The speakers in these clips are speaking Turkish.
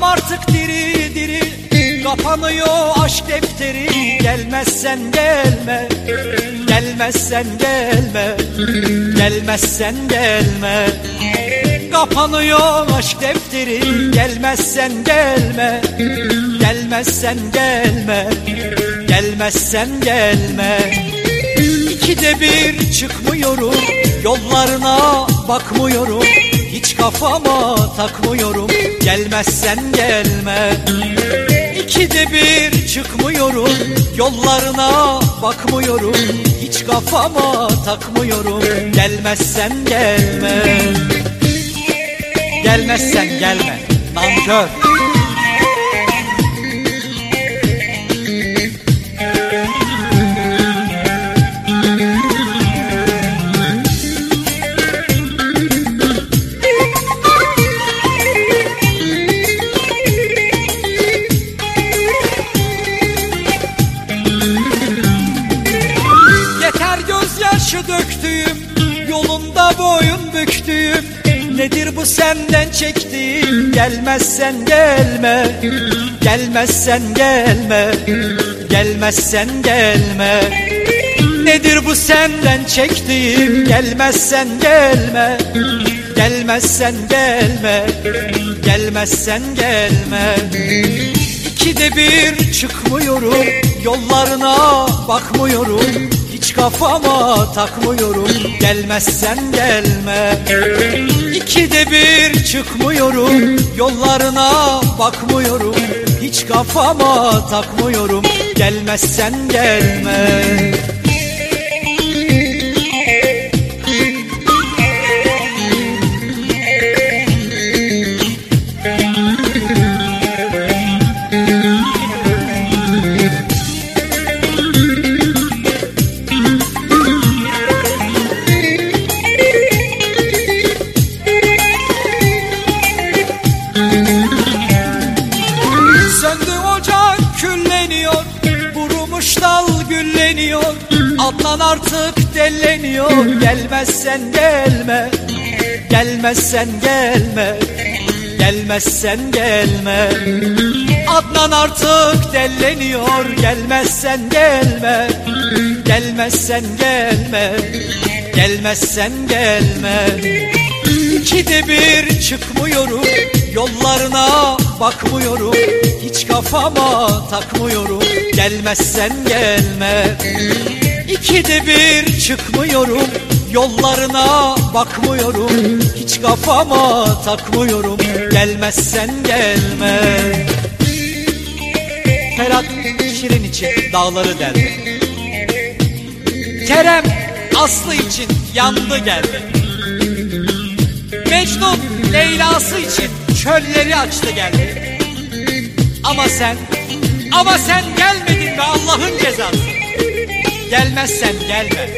artık diri diri Kapanıyor aşk defteri. Gelmezsen gelme Gelmezsen gelme Gelmezsen gelme. Kapanıyor aşk defteri. Gelmezsen gelme Gelmezsen gelme Gelmezsen gelme. İkide bir çıkmıyorum Yollarına bakmıyorum Hiç kafama takmıyorum. Gelmezsen gelme. İkide bir çıkmıyorum. Yollarına bakmıyorum. Hiç kafama takmıyorum. Gelmezsen gelme. Gelmezsen gelme. Nankör büktüğüm Nedir bu senden çektiğim? Gelmezsen gelme Gelmezsen gelme Gelmezsen gelme. Nedir bu senden çektiğim? Gelmezsen gelme Gelmezsen gelme Gelmezsen gelme. İkide bir çıkmıyorum Yollarına bakmıyorum Hiç kafama takmıyorum. Gelmezsen gelme. İkide bir çıkmıyorum. Yollarına bakmıyorum. Hiç kafama takmıyorum. Gelmezsen gelme külleniyor Kurumuş dal gülleniyor. Adnan artık delleniyor Gelmezsen gelme. Gelmezsen gelme. Gelmezsen gelme. Adnan artık delleniyor. Gelmezsen gelme. Gelmezsen gelme. Gelmezsen gelme. İkide bir çıkmıyorum Yollarına bakmıyorum. Hiç kafama takmıyorum. Gelmezsen gelme. İkide bir çıkmıyorum. Yollarına bakmıyorum. Hiç kafama takmıyorum. Gelmezsen gelme. Ferhat Şirin için dağları deldi. Kerem Aslı için yandı geldi. Mecnun Leyla'sı için çölleri açtı geldi. Ama sen, ama sen gelmedin be Allah'ın cezası. Gelmezsen gelme.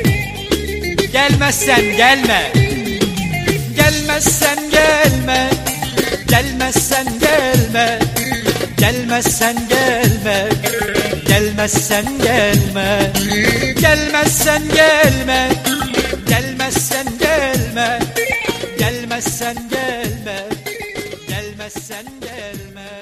Gelmezsen gelme. Gelmezsen gelme. Gelmezsen gelme. Gelmezsen gelme. Gelmezsen gelme. Gelmezsen gelme. Gelmezsen